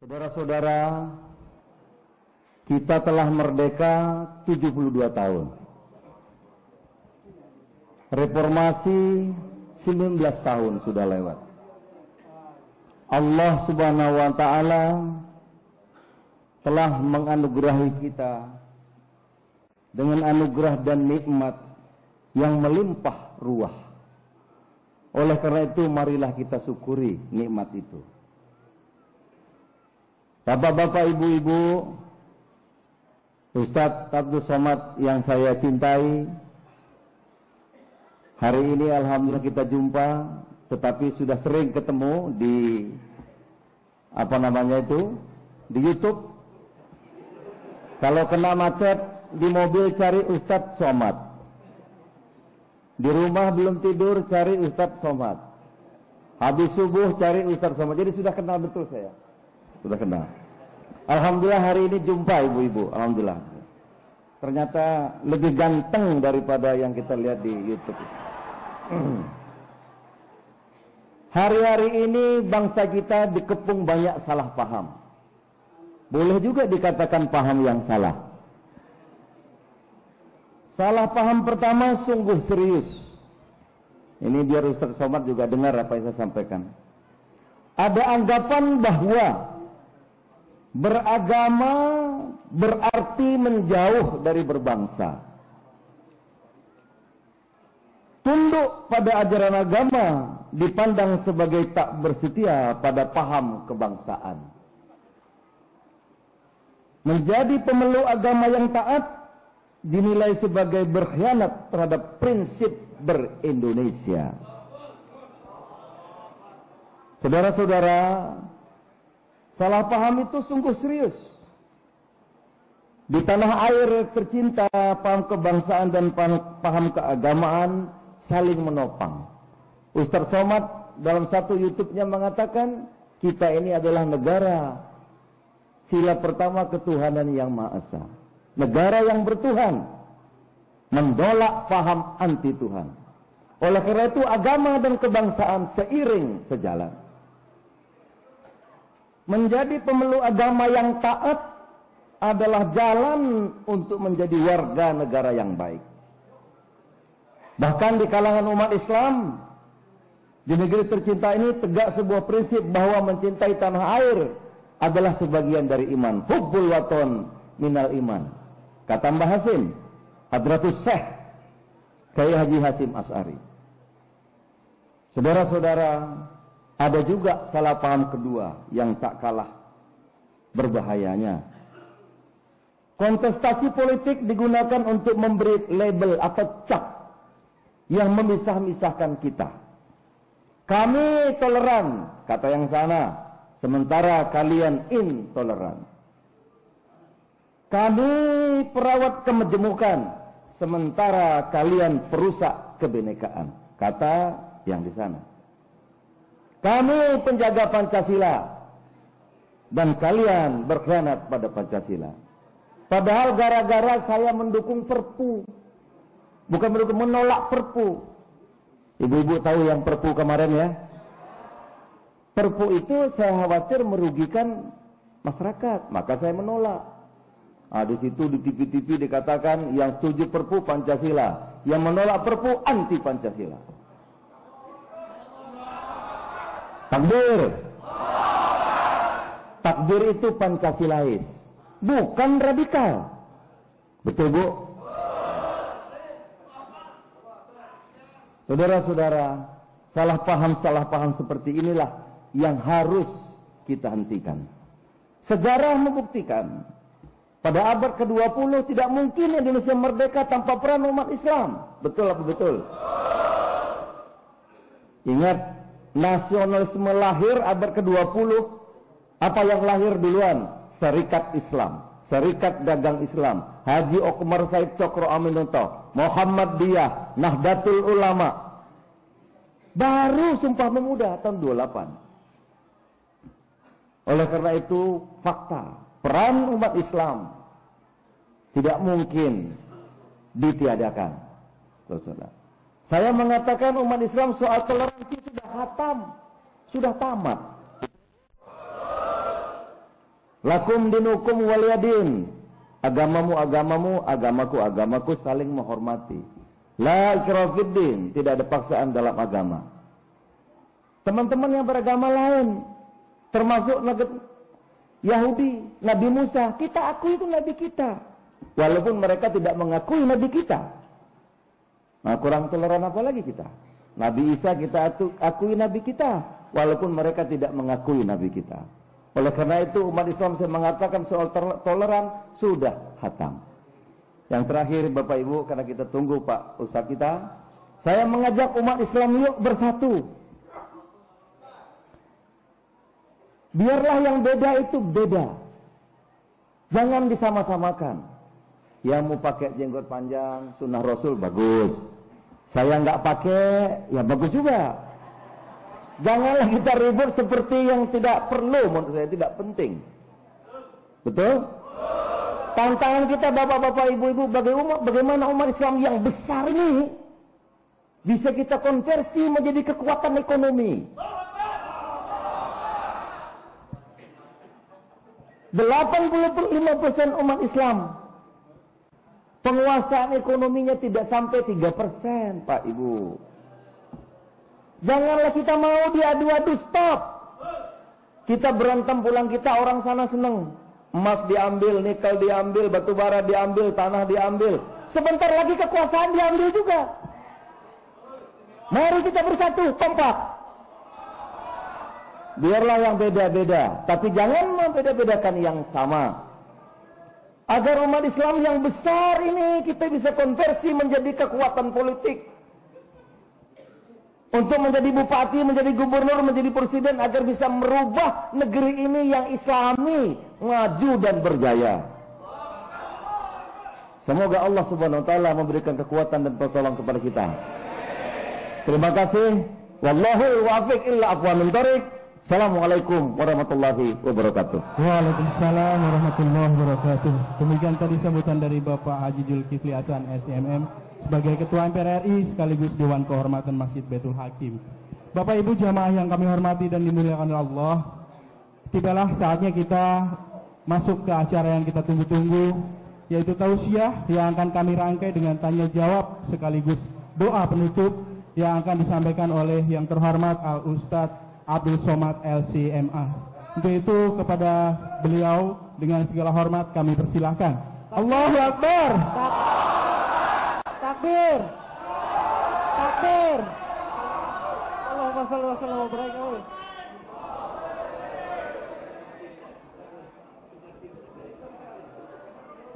Saudara-saudara, kita telah merdeka 72 tahun. Reformasi 19 tahun sudah lewat. Allah Subhanahu wa taala telah menganugerahi kita dengan anugerah dan nikmat yang melimpah ruah. Oleh karena itu marilah kita syukuri nikmat itu. Bapak-bapak, ibu-ibu, Ustadz Abdul Somad yang saya cintai, hari ini Alhamdulillah kita jumpa, tetapi sudah sering ketemu di apa namanya itu di YouTube. Kalau kena macet di mobil cari Ustadz Somad. Di rumah belum tidur cari Ustadz Somad. Habis subuh cari Ustadz Somad. Jadi sudah kenal betul saya. Sudah kenal. Alhamdulillah hari ini jumpa ibu-ibu. Alhamdulillah. Ternyata lebih ganteng daripada yang kita lihat di YouTube. Hari-hari ini bangsa kita dikepung banyak salah paham. Boleh juga dikatakan paham yang salah. Salah paham pertama sungguh serius. Ini biar Ustaz Somad juga dengar apa yang saya sampaikan. Ada anggapan bahwa beragama berarti menjauh dari berbangsa. Tunduk pada ajaran agama dipandang sebagai tak bersetia pada paham kebangsaan. Menjadi pemeluk agama yang taat dinilai sebagai berkhianat terhadap prinsip berindonesia. Saudara-saudara, Salah paham itu sungguh serius. Di tanah air tercinta, paham kebangsaan dan paham keagamaan saling menopang. Ustaz Somad dalam satu YouTube-nya mengatakan, kita ini adalah negara sila pertama ketuhanan yang Maha Esa. Negara yang bertuhan, menolak paham anti Tuhan. Oleh karena itu agama dan kebangsaan seiring sejalan. Menjadi pemeluk agama yang taat adalah jalan untuk menjadi warga negara yang baik. Bahkan di kalangan umat Islam, di negeri tercinta ini tegak sebuah prinsip bahwa mencintai tanah air adalah sebagian dari iman. Hubbul waton minal iman. Kata Mbah Hasim, Hadratus Syekh, Kiai Haji Hasim As'ari. Saudara-saudara, ada juga salah paham kedua yang tak kalah berbahayanya. Kontestasi politik digunakan untuk memberi label atau cap yang memisah-misahkan kita. Kami toleran, kata yang sana, sementara kalian intoleran. Kami perawat kemejemukan, sementara kalian perusak kebenekaan, kata yang di sana. Kami penjaga Pancasila dan kalian berkhianat pada Pancasila. Padahal gara-gara saya mendukung Perpu, bukan mendukung menolak Perpu. Ibu-ibu tahu yang Perpu kemarin ya? Perpu itu saya khawatir merugikan masyarakat, maka saya menolak. Nah, di situ di TV-TV dikatakan yang setuju Perpu Pancasila, yang menolak Perpu anti Pancasila. Takbir. Takbir itu Pancasilais, bukan radikal. Betul, Bu? Saudara-saudara, salah paham-salah paham seperti inilah yang harus kita hentikan. Sejarah membuktikan pada abad ke-20 tidak mungkin Indonesia merdeka tanpa peran umat Islam. Betul apa betul? Ingat nasionalisme lahir abad ke-20 apa yang lahir duluan? Serikat Islam. Serikat Dagang Islam, Haji Okmar Said Cokro Aminoto, Muhammad Diyah, Nahdlatul Ulama. Baru Sumpah Pemuda tahun 28. Oleh karena itu fakta peran umat Islam tidak mungkin ditiadakan. Saya mengatakan umat Islam soal toleransi sudah hatam, sudah tamat. Lakum dinukum waliyadin. Agamamu agamamu, agamaku agamaku saling menghormati. La ikrafiddin, tidak ada paksaan dalam agama. Teman-teman yang beragama lain, termasuk Yahudi, Nabi Musa, kita akui itu Nabi kita. Walaupun mereka tidak mengakui Nabi kita. Nah, kurang toleran apa lagi kita? Nabi Isa kita akui Nabi kita, walaupun mereka tidak mengakui Nabi kita. Oleh karena itu umat Islam saya mengatakan soal toleran sudah hatam. Yang terakhir Bapak Ibu karena kita tunggu Pak Ustaz kita, saya mengajak umat Islam yuk bersatu. Biarlah yang beda itu beda. Jangan disama-samakan. Yang mau pakai jenggot panjang, sunnah Rasul bagus. Saya nggak pakai, ya bagus juga. Janganlah kita ribut seperti yang tidak perlu menurut saya tidak penting. Betul? Tantangan kita bapak-bapak, ibu-ibu bagaimana umat Islam yang besar ini bisa kita konversi menjadi kekuatan ekonomi. 85% umat Islam penguasaan ekonominya tidak sampai 3% Pak Ibu. Janganlah kita mau diadu-adu stop. Kita berantem pulang kita orang sana seneng. Emas diambil, nikel diambil, batu bara diambil, tanah diambil. Sebentar lagi kekuasaan diambil juga. Mari kita bersatu, kompak. Biarlah yang beda-beda, tapi jangan membeda-bedakan yang sama. Agar umat Islam yang besar ini kita bisa konversi menjadi kekuatan politik untuk menjadi bupati, menjadi gubernur, menjadi presiden agar bisa merubah negeri ini yang islami, maju dan berjaya. Semoga Allah Subhanahu wa taala memberikan kekuatan dan pertolongan kepada kita. Terima kasih. Wallahu wafiq illa thariq. Assalamualaikum warahmatullahi wabarakatuh. Waalaikumsalam warahmatullahi wabarakatuh. Demikian tadi sambutan dari Bapak Haji Julkifli Hasan SDMM sebagai Ketua MPR RI sekaligus Dewan Kehormatan Masjid Betul Hakim. Bapak Ibu jamaah yang kami hormati dan dimuliakan Allah, tibalah saatnya kita masuk ke acara yang kita tunggu-tunggu, yaitu tausiah yang akan kami rangkai dengan tanya jawab sekaligus doa penutup yang akan disampaikan oleh yang terhormat Al Ustadz Abdul Somad LCMA. Untuk itu kepada beliau dengan segala hormat kami persilahkan. Allahu Akbar. Takbir. Takbir. Allahumma salli wa sallam wa barik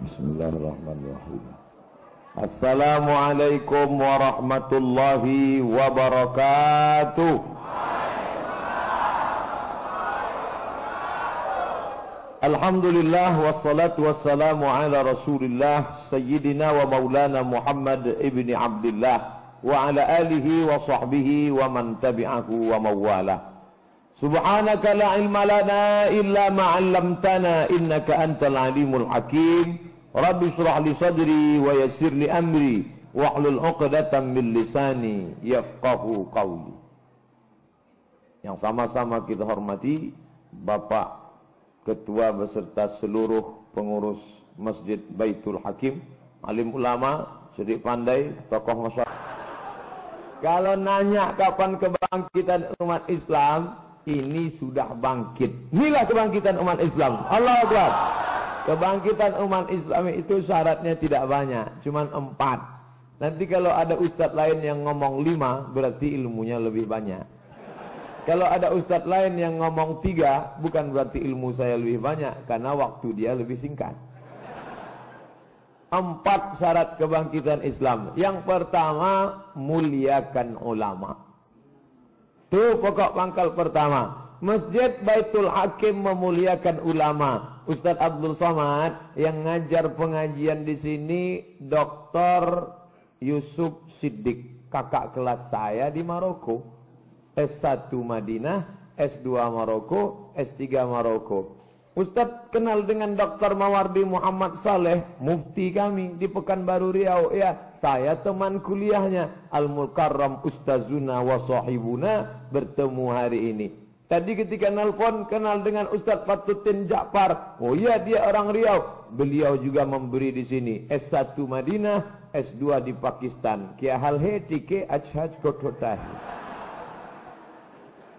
Bismillahirrahmanirrahim. Assalamualaikum warahmatullahi wabarakatuh. Alhamdulillah wassalatu wassalamu ala rasulillah Sayyidina wa maulana Muhammad ibni Abdullah Wa ala alihi wa sahbihi wa man tabi'ahu wa mawala. Subhanaka la ilma lana illa ma'allamtana innaka antal alimul hakim. Rabbi surah li sadri wa yassir li amri Wahlul uqdatan min lisani yafqahu qawli. Yang sama-sama kita hormati Bapak ketua beserta seluruh pengurus Masjid Baitul Hakim, alim ulama, sedikit pandai, tokoh masyarakat. Kalau nanya kapan kebangkitan umat Islam, ini sudah bangkit. Inilah kebangkitan umat Islam. Allah Akbar. Kebangkitan umat Islam itu syaratnya tidak banyak, cuma empat. Nanti kalau ada ustadz lain yang ngomong lima, berarti ilmunya lebih banyak. Kalau ada ustadz lain yang ngomong tiga, bukan berarti ilmu saya lebih banyak, karena waktu dia lebih singkat. Empat syarat kebangkitan Islam. Yang pertama, muliakan ulama. Itu pokok pangkal pertama. Masjid Baitul Hakim memuliakan ulama. Ustadz Abdul Somad yang ngajar pengajian di sini Dr. Yusuf Siddiq, kakak kelas saya di Maroko. S1 Madinah, S2 Maroko, S3 Maroko. Ustadz kenal dengan Dr. Mawardi Muhammad Saleh, mufti kami di Pekanbaru Riau. Ya, saya teman kuliahnya. Al-Mukarram Ustazuna wa sahibuna bertemu hari ini. Tadi ketika nelpon kenal dengan Ustadz Fatutin Ja'far. Oh iya dia orang Riau. Beliau juga memberi di sini S1 Madinah, S2 di Pakistan. Kia hal he tike ajhaj kototahi.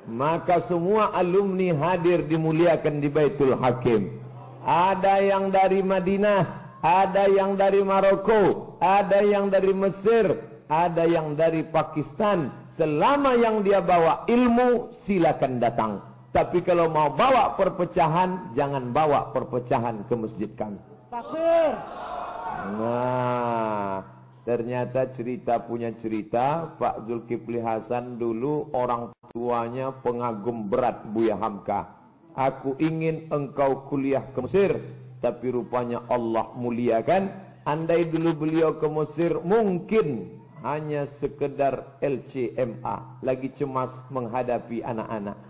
Maka semua alumni hadir dimuliakan di Baitul Hakim. Ada yang dari Madinah, ada yang dari Maroko, ada yang dari Mesir, ada yang dari Pakistan. Selama yang dia bawa ilmu, silakan datang. Tapi kalau mau bawa perpecahan, jangan bawa perpecahan ke masjid kami. Takbir. Nah, Ternyata cerita punya cerita Pak Zulkifli Hasan dulu orang tuanya pengagum berat Buya Hamka. Aku ingin engkau kuliah ke Mesir. Tapi rupanya Allah muliakan. Andai dulu beliau ke Mesir mungkin hanya sekedar LCMA. Lagi cemas menghadapi anak-anak.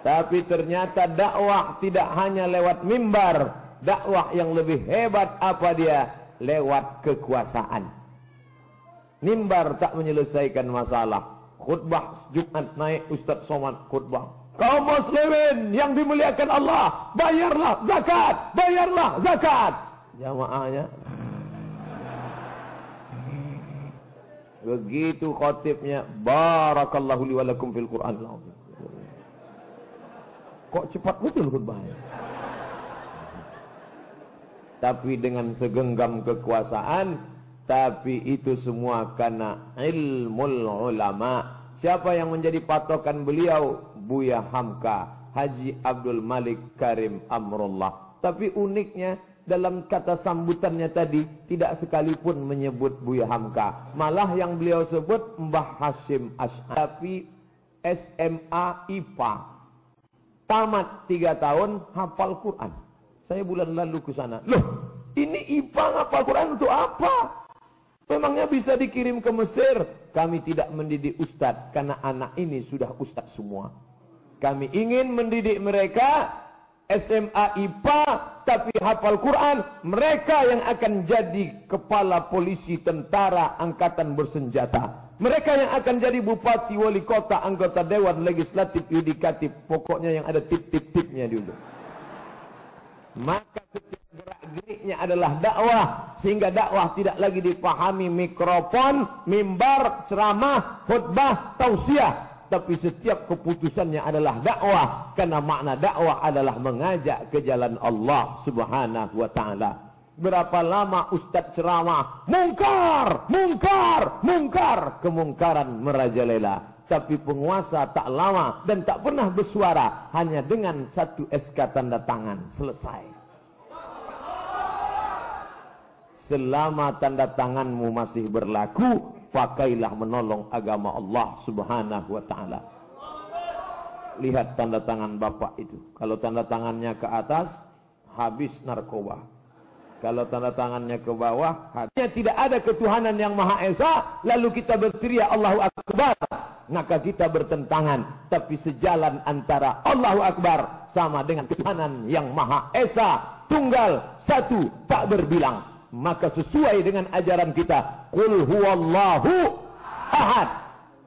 Tapi ternyata dakwah tidak hanya lewat mimbar. Dakwah yang lebih hebat apa dia? Lewat kekuasaan. Mimbar tak menyelesaikan masalah. Khutbah Jumat naik Ustaz Somad khutbah. Kaum muslimin yang dimuliakan Allah, bayarlah zakat, bayarlah zakat. Jamaahnya Begitu khotibnya Barakallahu li walakum fil Quran Kok cepat betul khutbahnya tapi dengan segenggam kekuasaan tapi itu semua karena ilmu ulama. Siapa yang menjadi patokan beliau? Buya Hamka Haji Abdul Malik Karim Amrullah. Tapi uniknya dalam kata sambutannya tadi tidak sekalipun menyebut Buya Hamka. Malah yang beliau sebut Mbah Hashim Ash'ari. Tapi SMA IPA tamat tiga tahun hafal Quran saya bulan lalu ke sana. Loh, ini IPA apa Quran untuk apa? Memangnya bisa dikirim ke Mesir? Kami tidak mendidik ustadz karena anak ini sudah ustadz semua. Kami ingin mendidik mereka SMA IPA tapi hafal Quran. Mereka yang akan jadi kepala polisi tentara angkatan bersenjata. Mereka yang akan jadi bupati, wali kota, anggota dewan, legislatif, yudikatif. Pokoknya yang ada tip-tip-tipnya dulu. Maka setiap gerak-geriknya adalah dakwah sehingga dakwah tidak lagi dipahami mikrofon, mimbar, ceramah, khutbah, tausiah tapi setiap keputusannya adalah dakwah karena makna dakwah adalah mengajak ke jalan Allah Subhanahu wa taala. Berapa lama ustaz ceramah? Mungkar, mungkar, mungkar, kemungkaran merajalela. Tapi penguasa tak lama dan tak pernah bersuara hanya dengan satu SK tanda tangan selesai. Selama tanda tanganmu masih berlaku, pakailah menolong agama Allah Subhanahu wa taala. Lihat tanda tangan Bapak itu. Kalau tanda tangannya ke atas, habis narkoba. Kalau tanda tangannya ke bawah, hatinya tidak ada ketuhanan yang Maha Esa, lalu kita berteriak Allahu Akbar. Maka kita bertentangan tapi sejalan antara Allahu Akbar sama dengan ketuhanan yang Maha Esa tunggal satu tak berbilang. Maka sesuai dengan ajaran kita qul huwallahu ahad.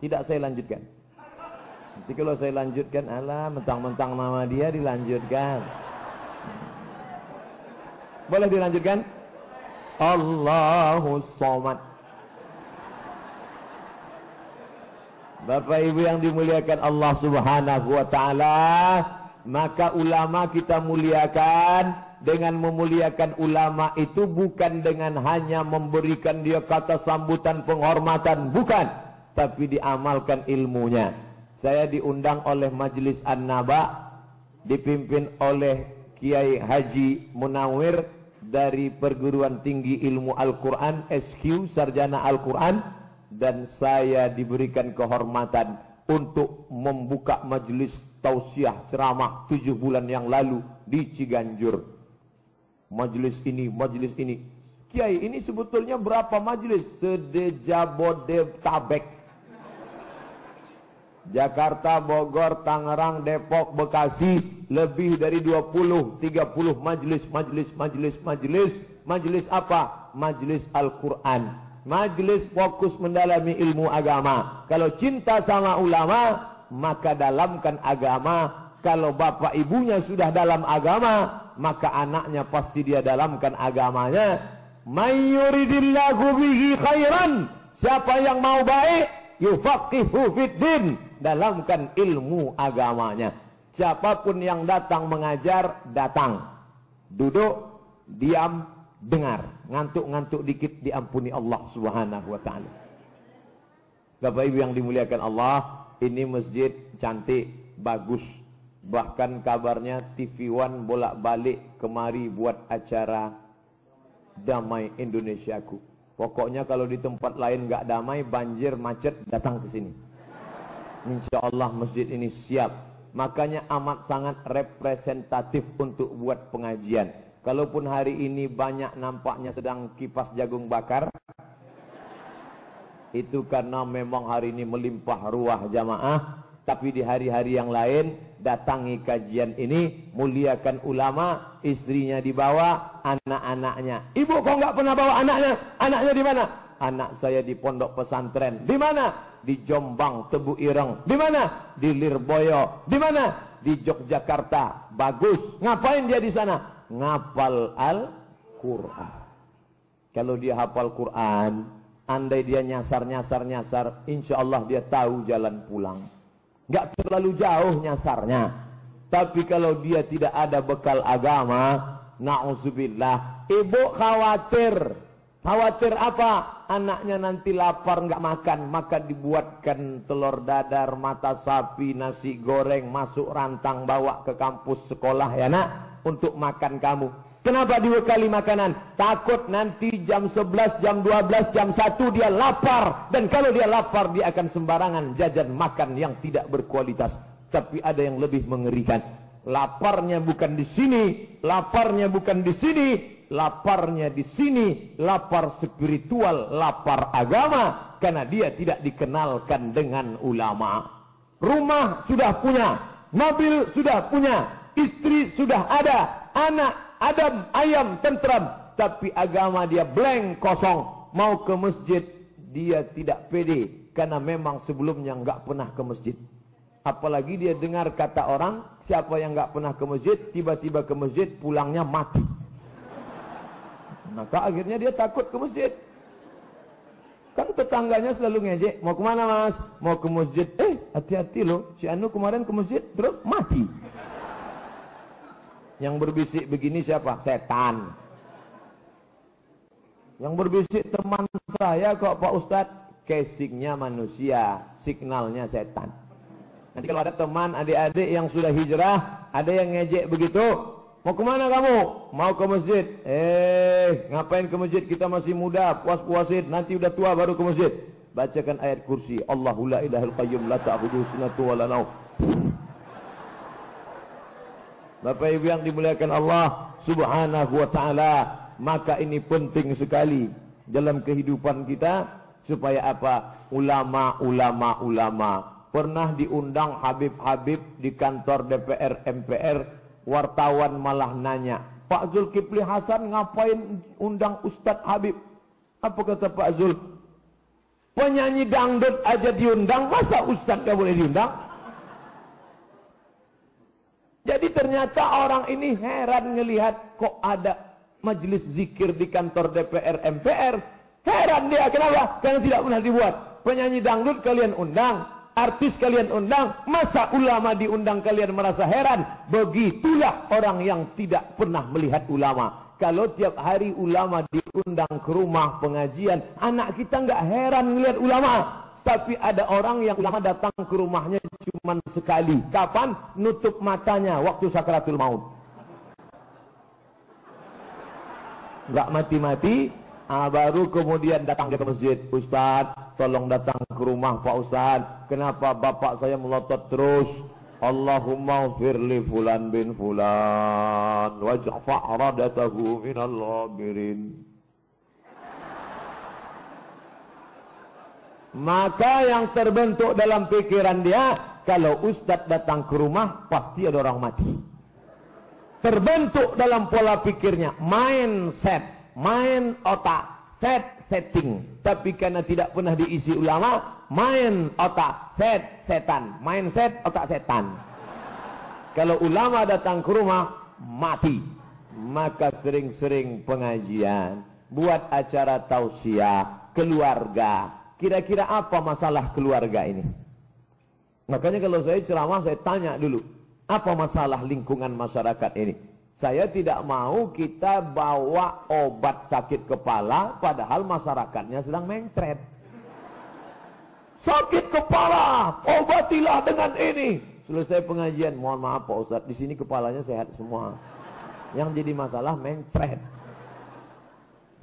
Tidak saya lanjutkan. Nanti kalau saya lanjutkan alah mentang-mentang nama dia dilanjutkan boleh dilanjutkan Allahu somad Bapak Ibu yang dimuliakan Allah Subhanahu wa taala, maka ulama kita muliakan dengan memuliakan ulama itu bukan dengan hanya memberikan dia kata sambutan penghormatan, bukan, tapi diamalkan ilmunya. Saya diundang oleh Majelis An-Naba dipimpin oleh Kiai Haji Munawir dari Perguruan Tinggi Ilmu Al-Quran SQ Sarjana Al-Quran dan saya diberikan kehormatan untuk membuka majelis tausiah ceramah tujuh bulan yang lalu di Ciganjur. Majelis ini, majelis ini. Kiai, ini sebetulnya berapa majelis? Sedejabodetabek. Jakarta, Bogor, Tangerang, Depok, Bekasi, lebih dari 20, 30 majelis, majelis, majelis, majelis. Majelis apa? Majelis Al-Quran. Majelis fokus mendalami ilmu agama. Kalau cinta sama ulama, maka dalamkan agama. Kalau bapak ibunya sudah dalam agama, maka anaknya pasti dia dalamkan agamanya. Mayyuridillahu bihi khairan. Siapa yang mau baik, yufaqihu fiddin. Dalamkan ilmu agamanya. Siapa pun yang datang mengajar, datang. Duduk, diam, dengar. Ngantuk-ngantuk dikit diampuni Allah Subhanahu wa taala. Bapak Ibu yang dimuliakan Allah, ini masjid cantik, bagus. Bahkan kabarnya TV One bolak-balik kemari buat acara Damai Indonesiaku. Pokoknya kalau di tempat lain nggak damai, banjir, macet, datang ke sini. Insya Allah masjid ini siap. Makanya amat sangat representatif untuk buat pengajian. Kalaupun hari ini banyak nampaknya sedang kipas jagung bakar, itu karena memang hari ini melimpah ruah jamaah. Tapi di hari-hari yang lain, datangi kajian ini, muliakan ulama, istrinya dibawa, anak-anaknya. Ibu kok nggak pernah bawa anaknya? Anaknya di mana? Anak saya di pondok pesantren. Di mana? Di Jombang, Tebu Ireng. Di mana? Di Lirboyo. Di mana? Di Yogyakarta. Bagus. Ngapain dia di sana? ngapal Al-Quran. Kalau dia hafal Quran, andai dia nyasar-nyasar-nyasar, insya Allah dia tahu jalan pulang. Gak terlalu jauh nyasarnya. Tapi kalau dia tidak ada bekal agama, na'udzubillah, ibu khawatir. Khawatir apa? Anaknya nanti lapar nggak makan, maka dibuatkan telur dadar, mata sapi, nasi goreng, masuk rantang bawa ke kampus sekolah ya nak untuk makan kamu. Kenapa dibekali makanan? Takut nanti jam 11, jam 12, jam 1 dia lapar. Dan kalau dia lapar dia akan sembarangan jajan makan yang tidak berkualitas. Tapi ada yang lebih mengerikan. Laparnya bukan di sini, laparnya bukan di sini, laparnya di sini, lapar spiritual, lapar agama karena dia tidak dikenalkan dengan ulama. Rumah sudah punya, mobil sudah punya, istri sudah ada, anak, adam, ayam, tentram, tapi agama dia blank, kosong. Mau ke masjid, dia tidak pede karena memang sebelumnya enggak pernah ke masjid. Apalagi dia dengar kata orang, siapa yang enggak pernah ke masjid, tiba-tiba ke masjid, pulangnya mati. Maka akhirnya dia takut ke masjid. Kan tetangganya selalu ngejek, mau ke mana mas? Mau ke masjid. Eh, hati-hati loh, si Anu kemarin ke masjid, terus mati. Yang berbisik begini siapa? Setan. Yang berbisik teman saya kok Pak Ustadz? Casingnya manusia, signalnya setan. Nanti kalau ada teman adik-adik yang sudah hijrah, ada yang ngejek begitu, mau ke mana kamu? Mau ke masjid. Eh, ngapain ke masjid? Kita masih muda, puas-puasin. Nanti udah tua baru ke masjid. Bacakan ayat kursi. Allahu la ilahil qayyum la ta'budu sunatu wa la Bapak Ibu yang dimuliakan Allah Subhanahu wa taala, maka ini penting sekali dalam kehidupan kita supaya apa? Ulama-ulama ulama. Pernah diundang Habib-habib di kantor DPR MPR, wartawan malah nanya, "Pak Zulkifli Hasan ngapain undang Ustadz Habib?" Apa kata Pak Zul? Penyanyi dangdut aja diundang, masa Ustadz gak boleh diundang? Jadi ternyata orang ini heran ngelihat kok ada majelis zikir di kantor DPR MPR. Heran dia kenapa? Karena tidak pernah dibuat. Penyanyi dangdut kalian undang, artis kalian undang, masa ulama diundang kalian merasa heran? Begitulah orang yang tidak pernah melihat ulama. Kalau tiap hari ulama diundang ke rumah pengajian, anak kita nggak heran melihat ulama. Tapi ada orang yang ulama datang ke rumahnya cuma sekali. Kapan? Nutup matanya waktu sakaratul maut. Gak mati-mati, Ah, baru kemudian datang ke masjid. Ustaz, tolong datang ke rumah Pak Ustaz. Kenapa bapak saya melotot terus? Allahumma firli fulan bin fulan wajfa' radatahu. Maka yang terbentuk dalam pikiran dia, kalau ustaz datang ke rumah, pasti ada orang mati. Terbentuk dalam pola pikirnya, mindset, main otak, set setting. Tapi karena tidak pernah diisi ulama, main otak set setan. Main set otak setan. Kalau ulama datang ke rumah mati. Maka sering-sering pengajian buat acara tausiah keluarga. Kira-kira apa masalah keluarga ini? Makanya kalau saya ceramah saya tanya dulu apa masalah lingkungan masyarakat ini saya tidak mau kita bawa obat sakit kepala padahal masyarakatnya sedang mencret Sakit kepala, obatilah dengan ini. Selesai pengajian, mohon maaf Pak Ustadz, di sini kepalanya sehat semua. Yang jadi masalah mencret.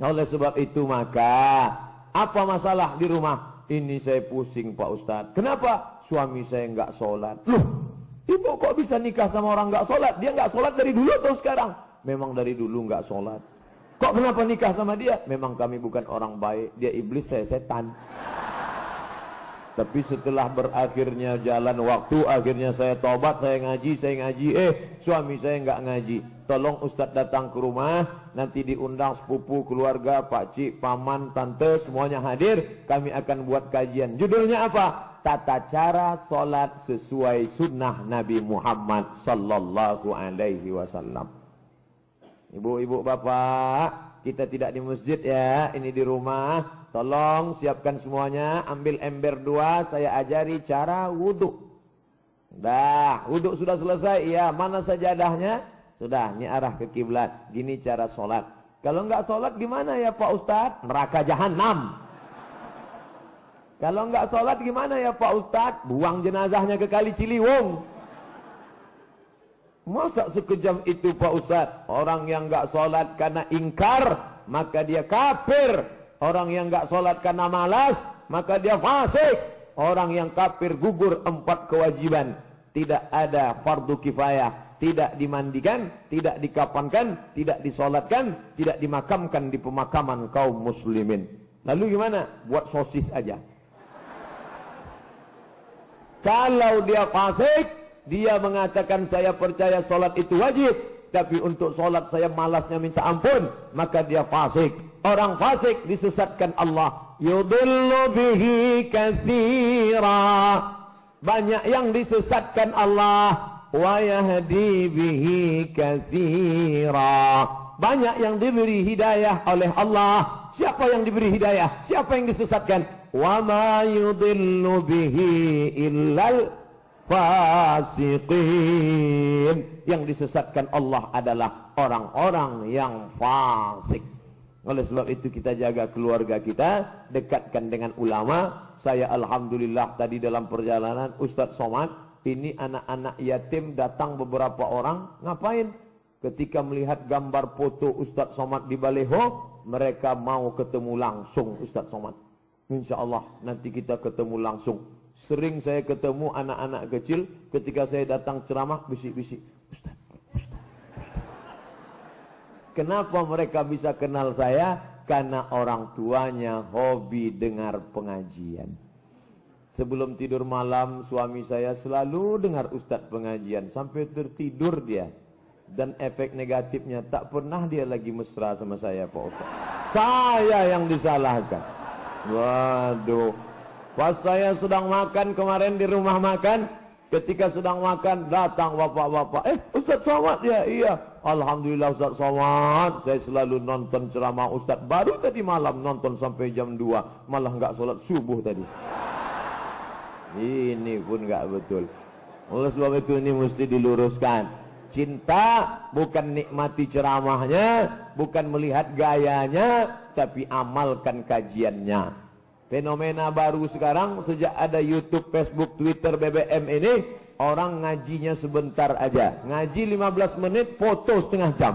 Oleh sebab itu maka, apa masalah di rumah? Ini saya pusing Pak Ustadz. Kenapa? Suami saya enggak sholat. Loh, ibu kok bisa nikah sama orang enggak sholat? Dia enggak sholat dari dulu atau sekarang? Memang dari dulu enggak sholat. Kok kenapa nikah sama dia? Memang kami bukan orang baik. Dia iblis, saya setan. Tapi setelah berakhirnya jalan waktu, akhirnya saya tobat, saya ngaji, saya ngaji. Eh, suami saya enggak ngaji. Tolong Ustadz datang ke rumah, nanti diundang sepupu, keluarga, pak cik, paman, tante, semuanya hadir. Kami akan buat kajian. Judulnya apa? Tata cara solat sesuai sunnah Nabi Muhammad sallallahu alaihi wasallam. Ibu-ibu bapak, kita tidak di masjid ya, ini di rumah. Tolong siapkan semuanya, ambil ember dua, saya ajari cara wudhu. Dah, wudhu sudah selesai, ya mana sajadahnya? Sudah, ini arah ke kiblat. Gini cara sholat. Kalau enggak sholat gimana ya Pak Ustadz? Neraka jahanam. Kalau enggak sholat gimana ya Pak Ustadz? Buang jenazahnya ke kali Ciliwung. Masa sekejam itu Pak Ustadz? Orang yang enggak sholat karena ingkar, maka dia kafir. Orang yang enggak sholat karena malas, maka dia fasik. Orang yang kafir gugur empat kewajiban. Tidak ada fardu kifayah. Tidak dimandikan, tidak dikapankan, tidak disolatkan, tidak dimakamkan di pemakaman kaum muslimin. Lalu gimana? Buat sosis aja. Kalau dia fasik, dia mengatakan saya percaya solat itu wajib. Tapi untuk solat saya malasnya minta ampun. Maka dia fasik. Orang fasik disesatkan Allah. Yudillu bihi kathira. Banyak yang disesatkan Allah. Wa yahdi bihi kathira. Banyak yang diberi hidayah oleh Allah. Siapa yang diberi hidayah? Siapa yang disesatkan? Wa ma yudillu bihi illal fasiqin. Yang disesatkan Allah adalah orang-orang yang fasik. Oleh sebab itu kita jaga keluarga kita, dekatkan dengan ulama. Saya alhamdulillah tadi dalam perjalanan Ustadz Somad, ini anak-anak yatim datang beberapa orang, ngapain? Ketika melihat gambar foto Ustadz Somad di baleho, mereka mau ketemu langsung Ustadz Somad. Insya Allah nanti kita ketemu langsung. Sering saya ketemu anak-anak kecil ketika saya datang ceramah bisik-bisik. Ustadz, Kenapa mereka bisa kenal saya? Karena orang tuanya hobi dengar pengajian. Sebelum tidur malam suami saya selalu dengar ustadz pengajian. Sampai tertidur dia. Dan efek negatifnya tak pernah dia lagi mesra sama saya Pak Ustadz. Saya yang disalahkan. Waduh. Pas saya sedang makan kemarin di rumah makan. Ketika sedang makan datang bapak-bapak. Eh Ustadz Somad ya iya. Alhamdulillah Ustadz Somad. Saya selalu nonton ceramah Ustadz. Baru tadi malam nonton sampai jam 2. Malah nggak sholat subuh tadi. Ini pun nggak betul. Oleh sebab itu ini mesti diluruskan. Cinta bukan nikmati ceramahnya. Bukan melihat gayanya. Tapi amalkan kajiannya. Fenomena baru sekarang sejak ada YouTube, Facebook, Twitter, BBM ini orang ngajinya sebentar aja. Ngaji 15 menit, foto setengah jam.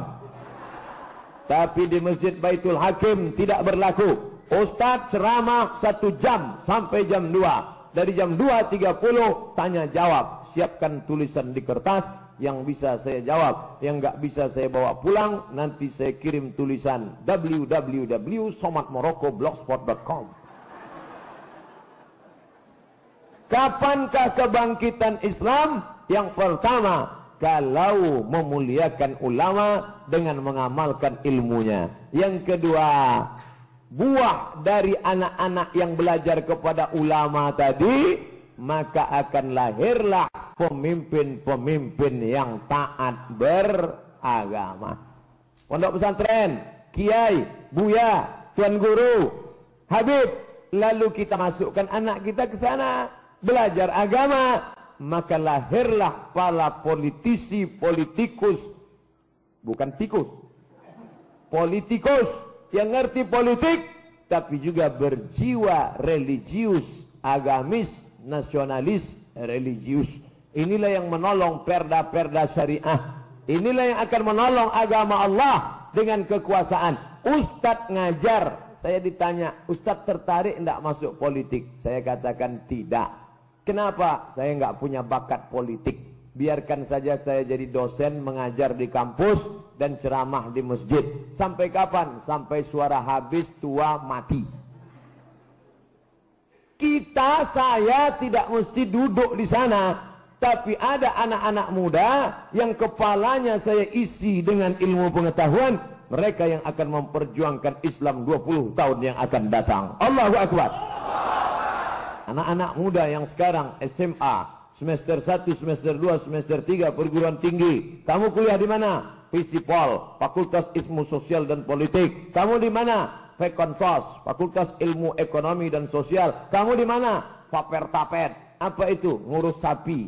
Tapi di Masjid Baitul Hakim tidak berlaku. Ustaz ceramah satu jam sampai jam 2. Dari jam 2.30 tanya jawab. Siapkan tulisan di kertas yang bisa saya jawab. Yang nggak bisa saya bawa pulang. Nanti saya kirim tulisan www.somatmoroccoblogspot.com Kapankah kebangkitan Islam? Yang pertama, kalau memuliakan ulama dengan mengamalkan ilmunya. Yang kedua, buah dari anak-anak yang belajar kepada ulama tadi, maka akan lahirlah pemimpin-pemimpin yang taat beragama. Pondok pesantren, kiai, buya, tuan guru, habib, lalu kita masukkan anak kita ke sana belajar agama, maka lahirlah para politisi politikus. Bukan tikus. Politikus yang ngerti politik tapi juga berjiwa religius agamis nasionalis religius inilah yang menolong perda-perda syariah inilah yang akan menolong agama Allah dengan kekuasaan ustadz ngajar saya ditanya ustadz tertarik tidak masuk politik saya katakan tidak Kenapa saya nggak punya bakat politik? Biarkan saja saya jadi dosen mengajar di kampus dan ceramah di masjid. Sampai kapan? Sampai suara habis, tua, mati. Kita, saya tidak mesti duduk di sana. Tapi ada anak-anak muda yang kepalanya saya isi dengan ilmu pengetahuan. Mereka yang akan memperjuangkan Islam 20 tahun yang akan datang. Allahu Akbar anak-anak muda yang sekarang SMA, semester 1, semester 2, semester 3 perguruan tinggi. Kamu kuliah di mana? Visipol, Fakultas Ilmu Sosial dan Politik. Kamu di mana? Fekonsos, Fakultas Ilmu Ekonomi dan Sosial. Kamu di mana? Fapertapet. Apa itu? Ngurus sapi.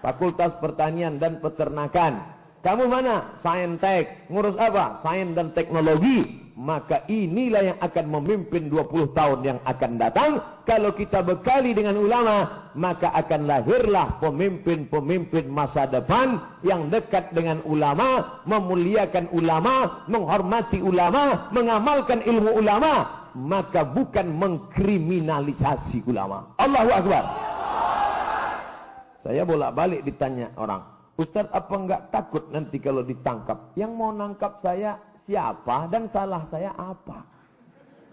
Fakultas Pertanian dan Peternakan. Kamu mana? Saintek. Ngurus apa? Sains dan Teknologi maka inilah yang akan memimpin 20 tahun yang akan datang kalau kita bekali dengan ulama maka akan lahirlah pemimpin-pemimpin masa depan yang dekat dengan ulama memuliakan ulama menghormati ulama mengamalkan ilmu ulama maka bukan mengkriminalisasi ulama Allahu Akbar saya bolak-balik ditanya orang Ustadz apa enggak takut nanti kalau ditangkap yang mau nangkap saya siapa dan salah saya apa.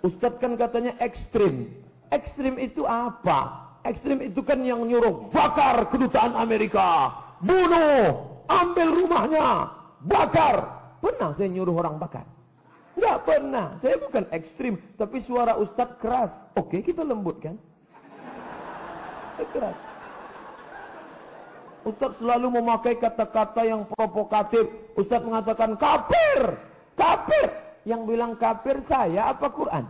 Ustadz kan katanya ekstrim. Ekstrim itu apa? Ekstrim itu kan yang nyuruh bakar kedutaan Amerika. Bunuh. Ambil rumahnya. Bakar. Pernah saya nyuruh orang bakar? Enggak pernah. Saya bukan ekstrim. Tapi suara Ustadz keras. Oke kita lembutkan. Keras. Ustadz selalu memakai kata-kata yang provokatif. Ustadz mengatakan kafir. Kafir. Yang bilang kafir saya apa Quran?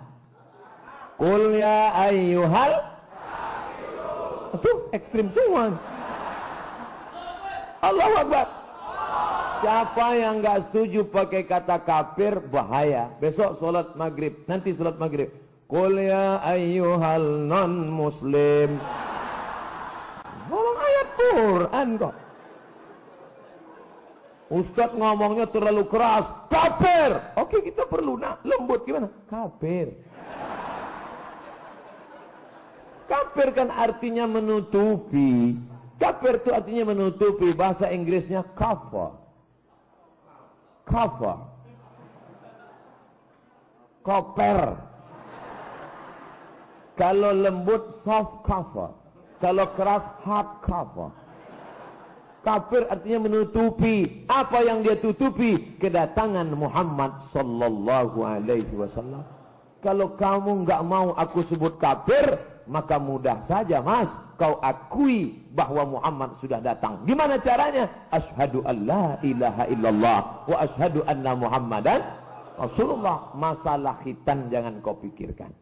Qul ya ayyuhal Itu ekstrim semua. Allah Akbar. Siapa yang nggak setuju pakai kata kafir bahaya. Besok sholat maghrib. Nanti sholat maghrib. Qul ya ayyuhal non muslim. Quran kok. Ustaz ngomongnya terlalu keras, kafir. Oke, kita perlu nak lembut gimana? Kafir. Kafir kan artinya menutupi. Kafir itu artinya menutupi. Bahasa Inggrisnya cover. Cover. Koper. Kalau lembut soft cover. Kalau keras hard cover. Kafir artinya menutupi. Apa yang dia tutupi? Kedatangan Muhammad sallallahu alaihi wasallam. Kalau kamu enggak mau aku sebut kafir, maka mudah saja mas. Kau akui bahwa Muhammad sudah datang. Gimana caranya? Ashadu an la ilaha illallah. Wa ashadu anna Muhammadan Rasulullah. Masalah khitan jangan kau pikirkan.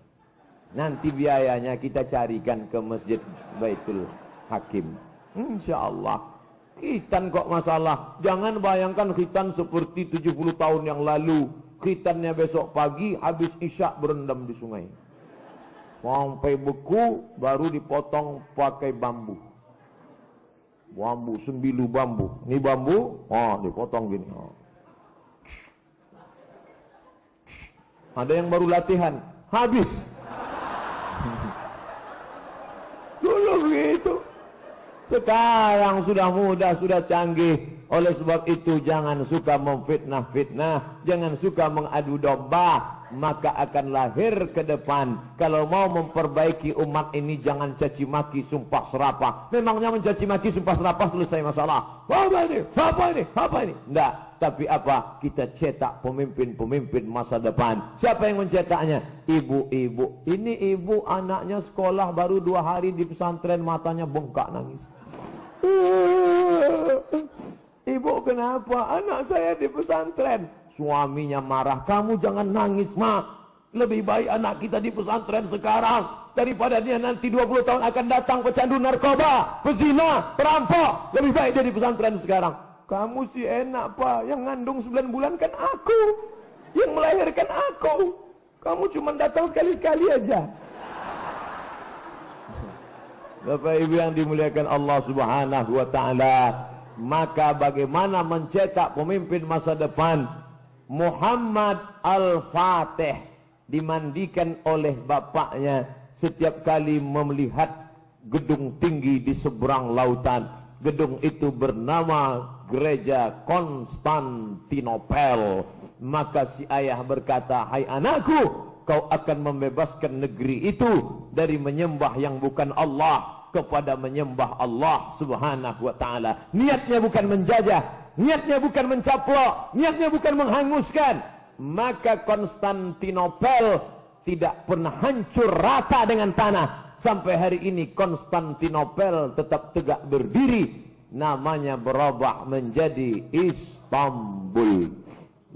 Nanti biayanya kita carikan ke masjid Baitul Hakim. InsyaAllah. Khitan kok masalah. Jangan bayangkan khitan seperti 70 tahun yang lalu. Khitannya besok pagi habis isyak berendam di sungai. Sampai beku baru dipotong pakai bambu. Bambu, sembilu bambu. Ini bambu, oh dipotong gini. Oh. Ada yang baru latihan, habis. Dulu begitu. Sekarang sudah mudah, sudah canggih. Oleh sebab itu jangan suka memfitnah-fitnah, jangan suka mengadu domba, maka akan lahir ke depan. Kalau mau memperbaiki umat ini jangan caci maki, sumpah serapah. Memangnya mencaci maki, sumpah serapah selesai masalah. Apa ini? Apa ini? Apa ini? Tidak. Tapi apa? Kita cetak pemimpin-pemimpin masa depan. Siapa yang mencetaknya? Ibu-ibu. Ini ibu anaknya sekolah baru dua hari di pesantren matanya bengkak nangis. Ibu kenapa? Anak saya di pesantren. Suaminya marah. Kamu jangan nangis, ma. Lebih baik anak kita di pesantren sekarang. Daripada dia nanti 20 tahun akan datang pecandu narkoba, pezina, perampok. Lebih baik dia di pesantren sekarang. Kamu sih enak, Pak. Yang ngandung 9 bulan kan aku. Yang melahirkan aku. Kamu cuma datang sekali-sekali aja. Bapak Ibu yang dimuliakan Allah Subhanahu wa taala, maka bagaimana mencetak pemimpin masa depan? Muhammad Al-Fatih dimandikan oleh bapaknya setiap kali melihat gedung tinggi di seberang lautan. Gedung itu bernama Gereja Konstantinopel. Maka si ayah berkata, "Hai anakku, kau akan membebaskan negeri itu dari menyembah yang bukan Allah kepada menyembah Allah Subhanahu wa taala. Niatnya bukan menjajah, niatnya bukan mencaplok, niatnya bukan menghanguskan. Maka Konstantinopel tidak pernah hancur rata dengan tanah. Sampai hari ini Konstantinopel tetap tegak berdiri. Namanya berubah menjadi Istanbul.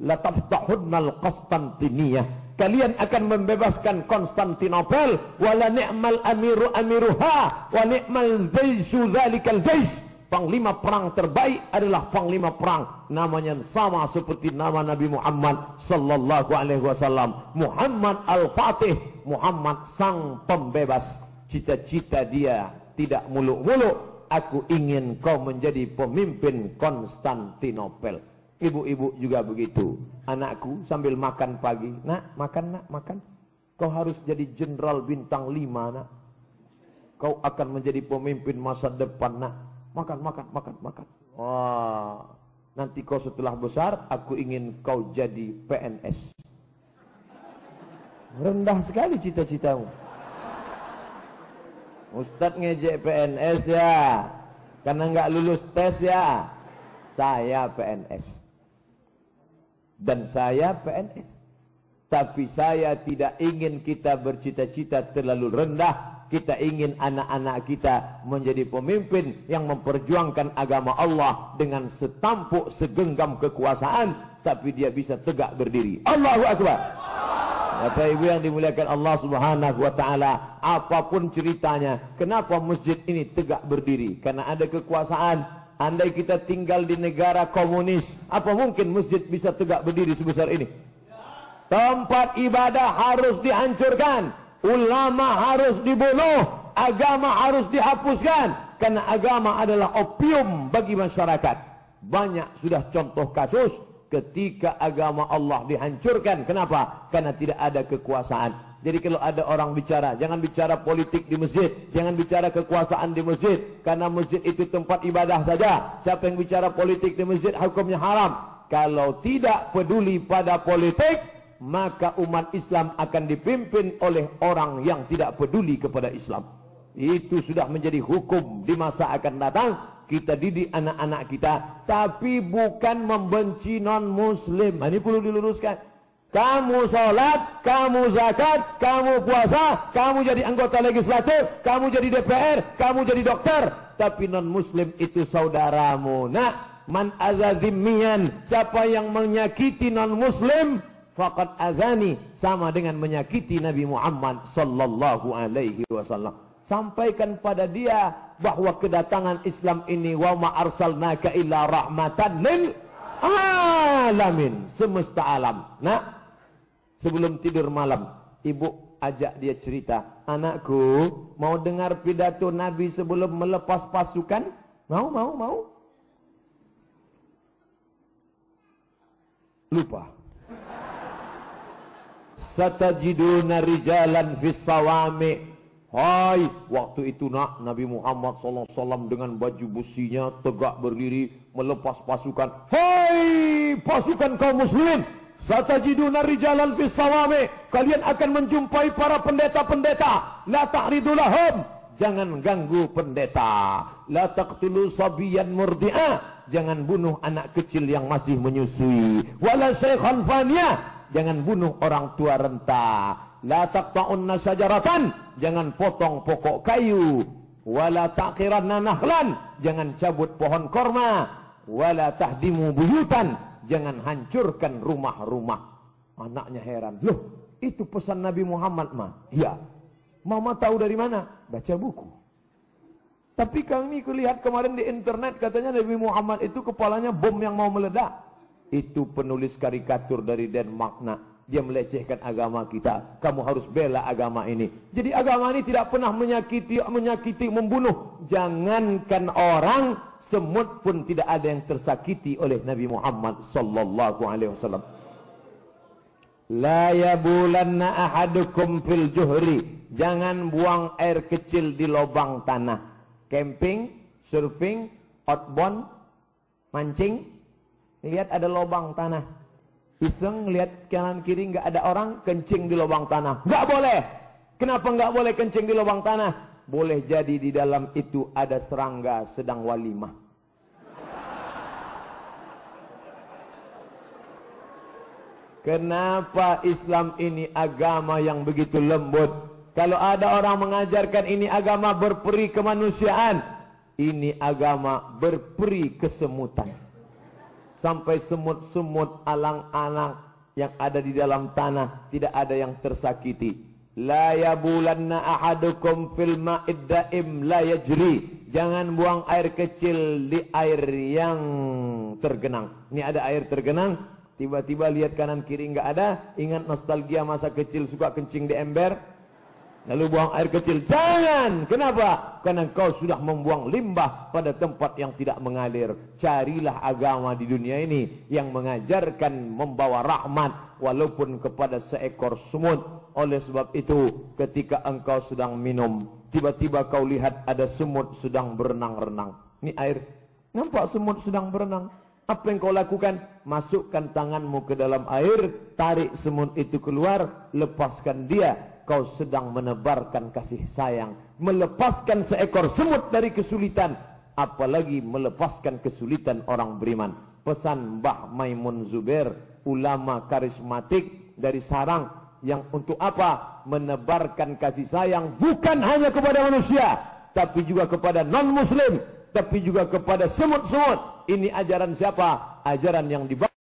La taftahunna Konstantiniyah kalian akan membebaskan Konstantinopel. Wala ni'mal amiru amiruha. Wa ni'mal zaishu zalikal zais panglima perang terbaik adalah panglima perang. Namanya sama seperti nama Nabi Muhammad sallallahu alaihi wasallam. Muhammad al-Fatih. Muhammad sang pembebas cita-cita dia tidak muluk-muluk aku ingin kau menjadi pemimpin Konstantinopel Ibu-ibu juga begitu. Anakku sambil makan pagi. Nak, makan nak, makan. Kau harus jadi jenderal bintang lima nak. Kau akan menjadi pemimpin masa depan nak. Makan, makan, makan, makan. Wah, nanti kau setelah besar, aku ingin kau jadi PNS. Rendah sekali cita-citamu. Ustadz ngejek PNS ya. Karena nggak lulus tes ya. Saya PNS dan saya PNS. Tapi saya tidak ingin kita bercita-cita terlalu rendah. Kita ingin anak-anak kita menjadi pemimpin yang memperjuangkan agama Allah dengan setampuk segenggam kekuasaan. Tapi dia bisa tegak berdiri. Allahu Akbar. Bapak Ibu yang dimuliakan Allah Subhanahu wa taala, apapun ceritanya, kenapa masjid ini tegak berdiri? Karena ada kekuasaan Andai kita tinggal di negara komunis, apa mungkin masjid bisa tegak berdiri sebesar ini? Tempat ibadah harus dihancurkan, ulama harus dibunuh, agama harus dihapuskan karena agama adalah opium bagi masyarakat. Banyak sudah contoh kasus ketika agama Allah dihancurkan. Kenapa? Karena tidak ada kekuasaan. Jadi kalau ada orang bicara, jangan bicara politik di masjid, jangan bicara kekuasaan di masjid, karena masjid itu tempat ibadah saja. Siapa yang bicara politik di masjid, hukumnya haram. Kalau tidak peduli pada politik, maka umat Islam akan dipimpin oleh orang yang tidak peduli kepada Islam. Itu sudah menjadi hukum di masa akan datang. Kita didik anak-anak kita, tapi bukan membenci non-muslim. Ini perlu diluruskan. Kamu sholat, kamu zakat, kamu puasa, kamu jadi anggota legislatif, kamu jadi DPR, kamu jadi dokter. Tapi non muslim itu saudaramu. Nah, man azazimian, siapa yang menyakiti non muslim, fakat azani sama dengan menyakiti Nabi Muhammad sallallahu alaihi wasallam. Sampaikan pada dia bahwa kedatangan Islam ini wa ma arsalnaka illa rahmatan lil alamin semesta alam. Nah, sebelum tidur malam, ibu ajak dia cerita, anakku mau dengar pidato Nabi sebelum melepas pasukan? Mau, mau, mau? Lupa. satajiduna rijalan fis sawami Hai, waktu itu nak Nabi Muhammad SAW dengan baju businya tegak berdiri melepas pasukan. Hai, pasukan kaum muslimin, satajiduna rijalan fis sawami. Kalian akan menjumpai para pendeta-pendeta. La ta'ridu lahum. Jangan ganggu pendeta. La taqtulu sabiyan murdi'a. Jangan bunuh anak kecil yang masih menyusui. Wala syaikhan faniya. Jangan bunuh orang tua renta. La taqta'unna syajaratan. Jangan potong pokok kayu. Wala taqiranna nahlan. Jangan cabut pohon korma. Wala tahdimu buyutan. Jangan hancurkan rumah-rumah. Anaknya heran. Loh, itu pesan Nabi Muhammad mah. Ya. Mama tahu dari mana? Baca buku. Tapi kami kulihat kemarin di internet katanya Nabi Muhammad itu kepalanya bom yang mau meledak. Itu penulis karikatur dari Denmark nak dia melecehkan agama kita. Kamu harus bela agama ini. Jadi agama ini tidak pernah menyakiti, menyakiti, membunuh. Jangankan orang, semut pun tidak ada yang tersakiti oleh Nabi Muhammad sallallahu alaihi wasallam. La yabulanna ahadukum fil juhri. Jangan buang air kecil di lubang tanah. Camping, surfing, outbound, mancing. Lihat ada lubang tanah Iseng lihat kanan kiri nggak ada orang kencing di lubang tanah. Nggak boleh. Kenapa nggak boleh kencing di lubang tanah? Boleh jadi di dalam itu ada serangga sedang walimah. Kenapa Islam ini agama yang begitu lembut? Kalau ada orang mengajarkan ini agama berperi kemanusiaan, ini agama berperi kesemutan sampai semut-semut alang-alang yang ada di dalam tanah tidak ada yang tersakiti. La yabulanna ahadukum fil ma'id daim la yajri. Jangan buang air kecil di air yang tergenang. Ini ada air tergenang, tiba-tiba lihat kanan kiri enggak ada, ingat nostalgia masa kecil suka kencing di ember, Lalu buang air kecil. Jangan. Kenapa? Karena engkau sudah membuang limbah pada tempat yang tidak mengalir. Carilah agama di dunia ini yang mengajarkan membawa rahmat walaupun kepada seekor semut. Oleh sebab itu, ketika engkau sedang minum, tiba-tiba kau lihat ada semut sedang berenang-renang. Ini air. Nampak semut sedang berenang. Apa yang kau lakukan? Masukkan tanganmu ke dalam air, tarik semut itu keluar, lepaskan dia kau sedang menebarkan kasih sayang, melepaskan seekor semut dari kesulitan, apalagi melepaskan kesulitan orang beriman. Pesan Mbah Maimun Zubair, ulama karismatik dari sarang yang untuk apa? Menebarkan kasih sayang bukan hanya kepada manusia, tapi juga kepada non-muslim, tapi juga kepada semut-semut. Ini ajaran siapa? Ajaran yang dibawa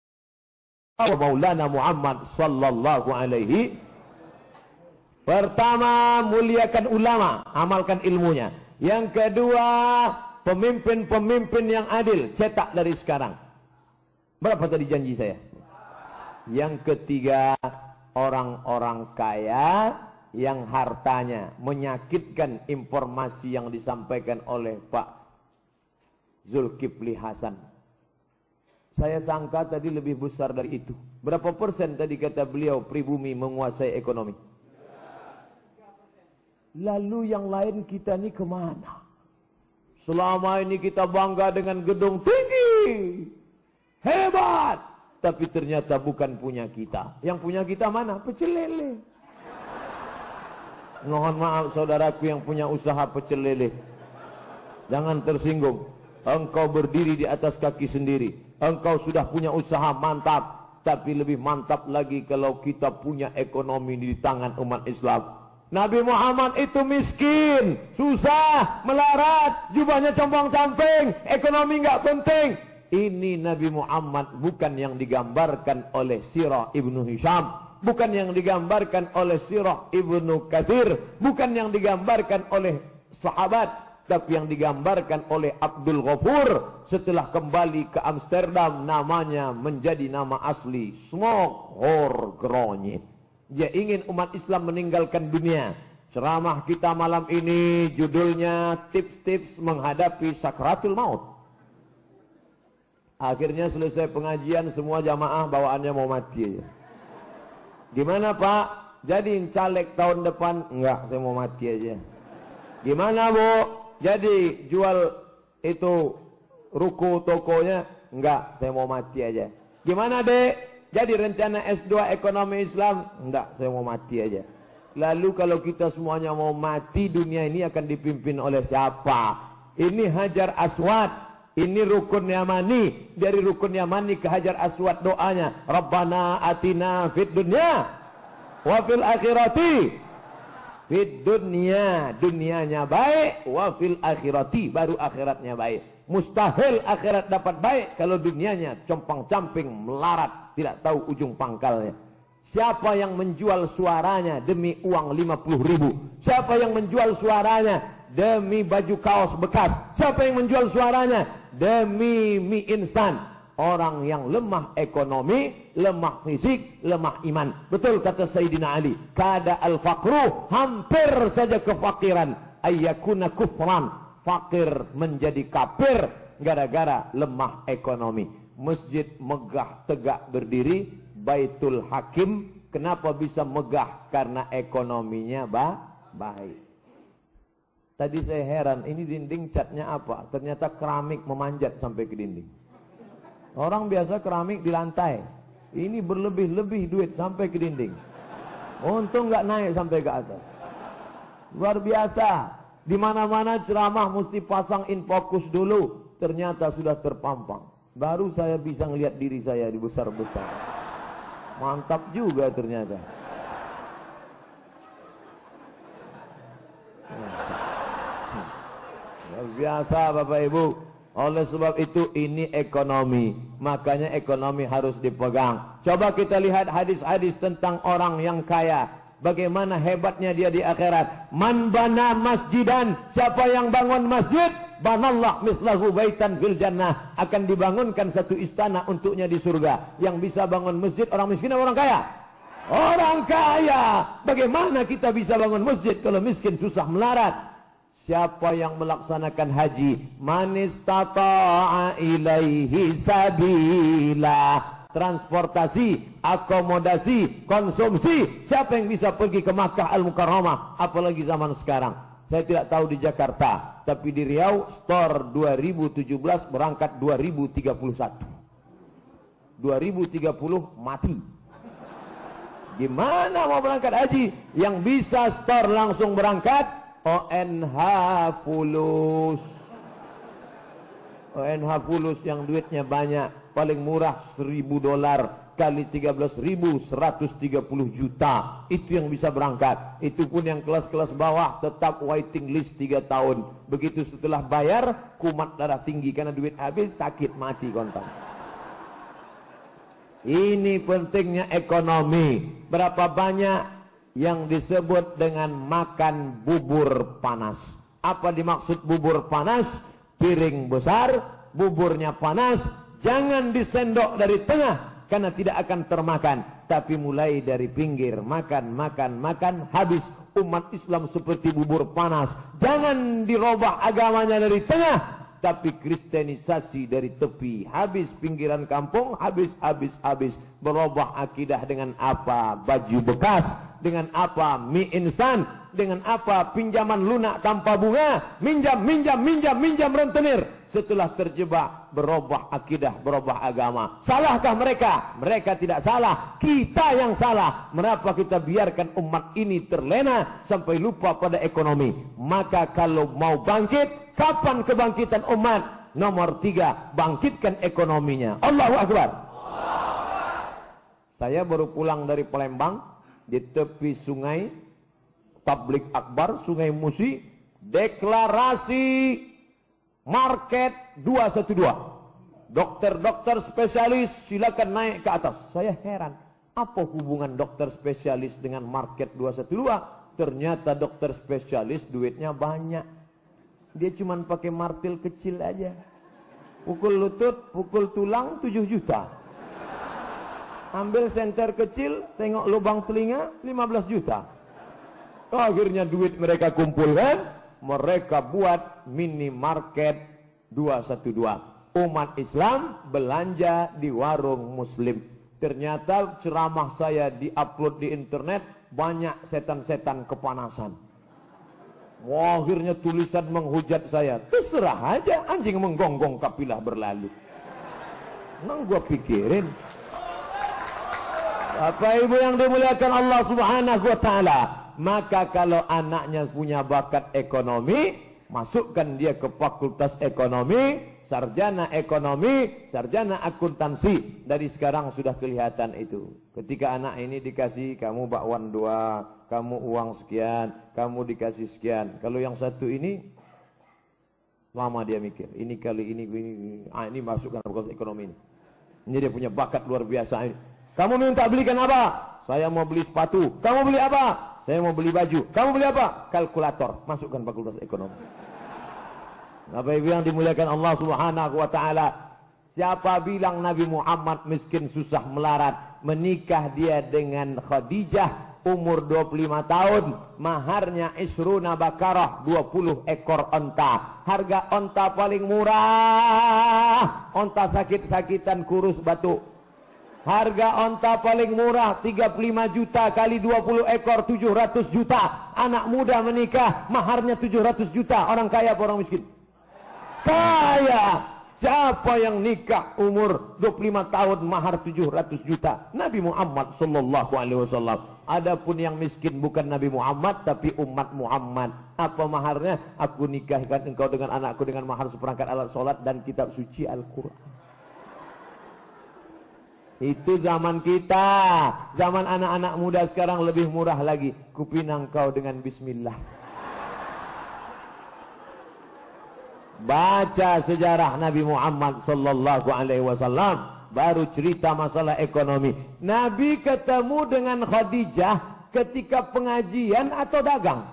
Maulana Muhammad sallallahu alaihi Pertama, muliakan ulama, amalkan ilmunya. Yang kedua, pemimpin-pemimpin yang adil, cetak dari sekarang. Berapa tadi janji saya? Yang ketiga, orang-orang kaya yang hartanya menyakitkan informasi yang disampaikan oleh Pak Zulkifli Hasan. Saya sangka tadi lebih besar dari itu. Berapa persen tadi kata beliau pribumi menguasai ekonomi? Lalu yang lain kita ni ke mana? Selama ini kita bangga dengan gedung tinggi. Hebat. Tapi ternyata bukan punya kita. Yang punya kita mana? Pecel lele. Mohon maaf saudaraku yang punya usaha pecel lele. Jangan tersinggung. Engkau berdiri di atas kaki sendiri. Engkau sudah punya usaha mantap. Tapi lebih mantap lagi kalau kita punya ekonomi di tangan umat Islam. Nabi Muhammad itu miskin, susah, melarat, jubahnya compong-camping, ekonomi nggak penting. Ini Nabi Muhammad bukan yang digambarkan oleh Sirah Ibnu Hisham, bukan yang digambarkan oleh Sirah Ibnu Kathir, bukan yang digambarkan oleh sahabat, tapi yang digambarkan oleh Abdul Ghafur setelah kembali ke Amsterdam namanya menjadi nama asli Smok Horgronyet. Dia ingin umat Islam meninggalkan dunia. Ceramah kita malam ini judulnya tips-tips menghadapi sakratul maut. Akhirnya selesai pengajian semua jamaah bawaannya mau mati aja. Gimana Pak? Jadi caleg tahun depan? Enggak, saya mau mati aja. Gimana bu? Jadi jual itu ruko tokonya? Enggak, saya mau mati aja. Gimana dek? Jadi rencana S2 ekonomi Islam? Enggak, saya mau mati aja. Lalu kalau kita semuanya mau mati, dunia ini akan dipimpin oleh siapa? Ini Hajar Aswad, ini rukun Yamani. Dari rukun Yamani ke Hajar Aswad doanya, Rabbana atina fid dunya wa fil akhirati fid dunya dunianya baik wa fil akhirati baru akhiratnya baik mustahil akhirat dapat baik kalau dunianya compang-camping melarat tidak tahu ujung pangkalnya siapa yang menjual suaranya demi uang 50 ribu siapa yang menjual suaranya demi baju kaos bekas siapa yang menjual suaranya demi mie instan orang yang lemah ekonomi, lemah fisik, lemah iman. Betul kata Sayyidina Ali. Kada al-faqru hampir saja kefakiran. Ayyakuna kufran. Fakir menjadi kafir gara-gara lemah ekonomi. Masjid megah tegak berdiri. Baitul Hakim. Kenapa bisa megah? Karena ekonominya ba baik. Tadi saya heran, ini dinding catnya apa? Ternyata keramik memanjat sampai ke dinding. Orang biasa keramik di lantai. Ini berlebih-lebih duit sampai ke dinding. Untung nggak naik sampai ke atas. Luar biasa. Di mana-mana ceramah mesti pasang infokus dulu. Ternyata sudah terpampang. Baru saya bisa ngelihat diri saya di besar-besar. Mantap juga ternyata. Luar biasa Bapak Ibu. Oleh sebab itu ini ekonomi. Makanya ekonomi harus dipegang. Coba kita lihat hadis-hadis tentang orang yang kaya. Bagaimana hebatnya dia di akhirat. Man bana masjidan. Siapa yang bangun masjid. Banallah mislahu baitan fil jannah. Akan dibangunkan satu istana untuknya di surga. Yang bisa bangun masjid orang miskin atau orang kaya? Orang kaya. Bagaimana kita bisa bangun masjid kalau miskin susah melarat? Siapa yang melaksanakan haji manis tata'a ilaihi sabila transportasi, akomodasi, konsumsi. Siapa yang bisa pergi ke Makkah Al-Mukarramah apalagi zaman sekarang? Saya tidak tahu di Jakarta, tapi di Riau store 2017 berangkat 2031. 2030 mati. Gimana mau berangkat haji? Yang bisa store langsung berangkat ONH Fulus ONH Fulus yang duitnya banyak paling murah 1000 dolar kali 13 ribu 130 juta. Itu yang bisa berangkat. Itu pun yang kelas-kelas bawah tetap waiting list 3 tahun. Begitu setelah bayar kumat darah tinggi karena duit habis sakit mati kontak ini pentingnya ekonomi. Berapa banyak yang disebut dengan makan bubur panas. Apa dimaksud bubur panas? Piring besar, buburnya panas, jangan disendok dari tengah karena tidak akan termakan, tapi mulai dari pinggir, makan, makan, makan, habis. Umat Islam seperti bubur panas. Jangan dirubah agamanya dari tengah, tapi kristenisasi dari tepi. Habis pinggiran kampung habis habis habis. Berubah akidah dengan apa? Baju bekas dengan apa mie instan? Dengan apa pinjaman lunak tanpa bunga? Minjam minjam minjam minjam rentenir. Setelah terjebak berubah akidah berubah agama. Salahkah mereka? Mereka tidak salah. Kita yang salah. Mengapa kita biarkan umat ini terlena sampai lupa pada ekonomi? Maka kalau mau bangkit Kapan kebangkitan umat? Nomor tiga, bangkitkan ekonominya. Allahu Akbar. Saya baru pulang dari Palembang, di tepi sungai, Tablik Akbar, Sungai Musi, deklarasi market 212. Dokter-dokter spesialis silakan naik ke atas. Saya heran, apa hubungan dokter spesialis dengan market 212? Ternyata dokter spesialis duitnya banyak. Dia cuma pakai martil kecil aja. Pukul lutut, pukul tulang 7 juta. Ambil senter kecil, tengok lubang telinga 15 juta. Akhirnya duit mereka kumpulkan, mereka buat minimarket 212. Umat Islam belanja di warung muslim. Ternyata ceramah saya diupload di internet banyak setan-setan kepanasan. Wah, akhirnya tulisan menghujat saya. Terserah aja anjing menggonggong kapilah berlalu. Nang gua pikirin. Bapak Ibu yang dimuliakan Allah Subhanahu wa taala, maka kalau anaknya punya bakat ekonomi, masukkan dia ke fakultas ekonomi, sarjana ekonomi, sarjana akuntansi. Dari sekarang sudah kelihatan itu. Ketika anak ini dikasih kamu bakwan dua, kamu uang sekian, kamu dikasih sekian. Kalau yang satu ini lama dia mikir. Ini kali ini ini, ini. Ah, ini masukkan fakultas ekonomi ini. Ini dia punya bakat luar biasa ini. Kamu minta belikan apa? Saya mau beli sepatu. Kamu beli apa? Saya mau beli baju. Kamu beli apa? Kalkulator. Masukkan fakultas ekonomi. Bapak Ibu yang dimuliakan Allah Subhanahu wa taala. Siapa bilang Nabi Muhammad miskin susah melarat, menikah dia dengan Khadijah umur 25 tahun, maharnya isruna bakarah 20 ekor onta. Harga onta paling murah. Onta sakit-sakitan kurus batu Harga onta paling murah 35 juta kali 20 ekor 700 juta. Anak muda menikah maharnya 700 juta. Orang kaya apa orang miskin? Kaya. Siapa yang nikah umur 25 tahun mahar 700 juta? Nabi Muhammad sallallahu alaihi wasallam. Adapun yang miskin bukan Nabi Muhammad tapi umat Muhammad. Apa maharnya? Aku nikahkan engkau dengan anakku dengan mahar seperangkat alat solat dan kitab suci Al-Qur'an. Itu zaman kita. Zaman anak-anak muda sekarang lebih murah lagi. Kupinang kau dengan bismillah. Baca sejarah Nabi Muhammad sallallahu alaihi wasallam baru cerita masalah ekonomi. Nabi ketemu dengan Khadijah ketika pengajian atau dagang?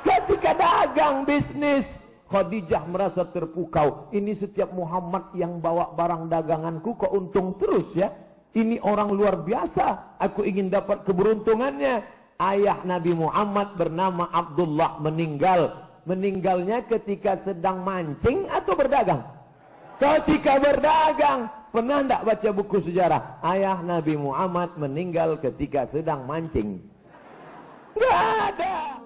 Ketika dagang bisnis. Khadijah merasa terpukau. Ini setiap Muhammad yang bawa barang daganganku kok untung terus ya. Ini orang luar biasa. Aku ingin dapat keberuntungannya. Ayah Nabi Muhammad bernama Abdullah meninggal. Meninggalnya ketika sedang mancing atau berdagang? Ketika berdagang. Pernah tidak baca buku sejarah? Ayah Nabi Muhammad meninggal ketika sedang mancing. Tidak ada.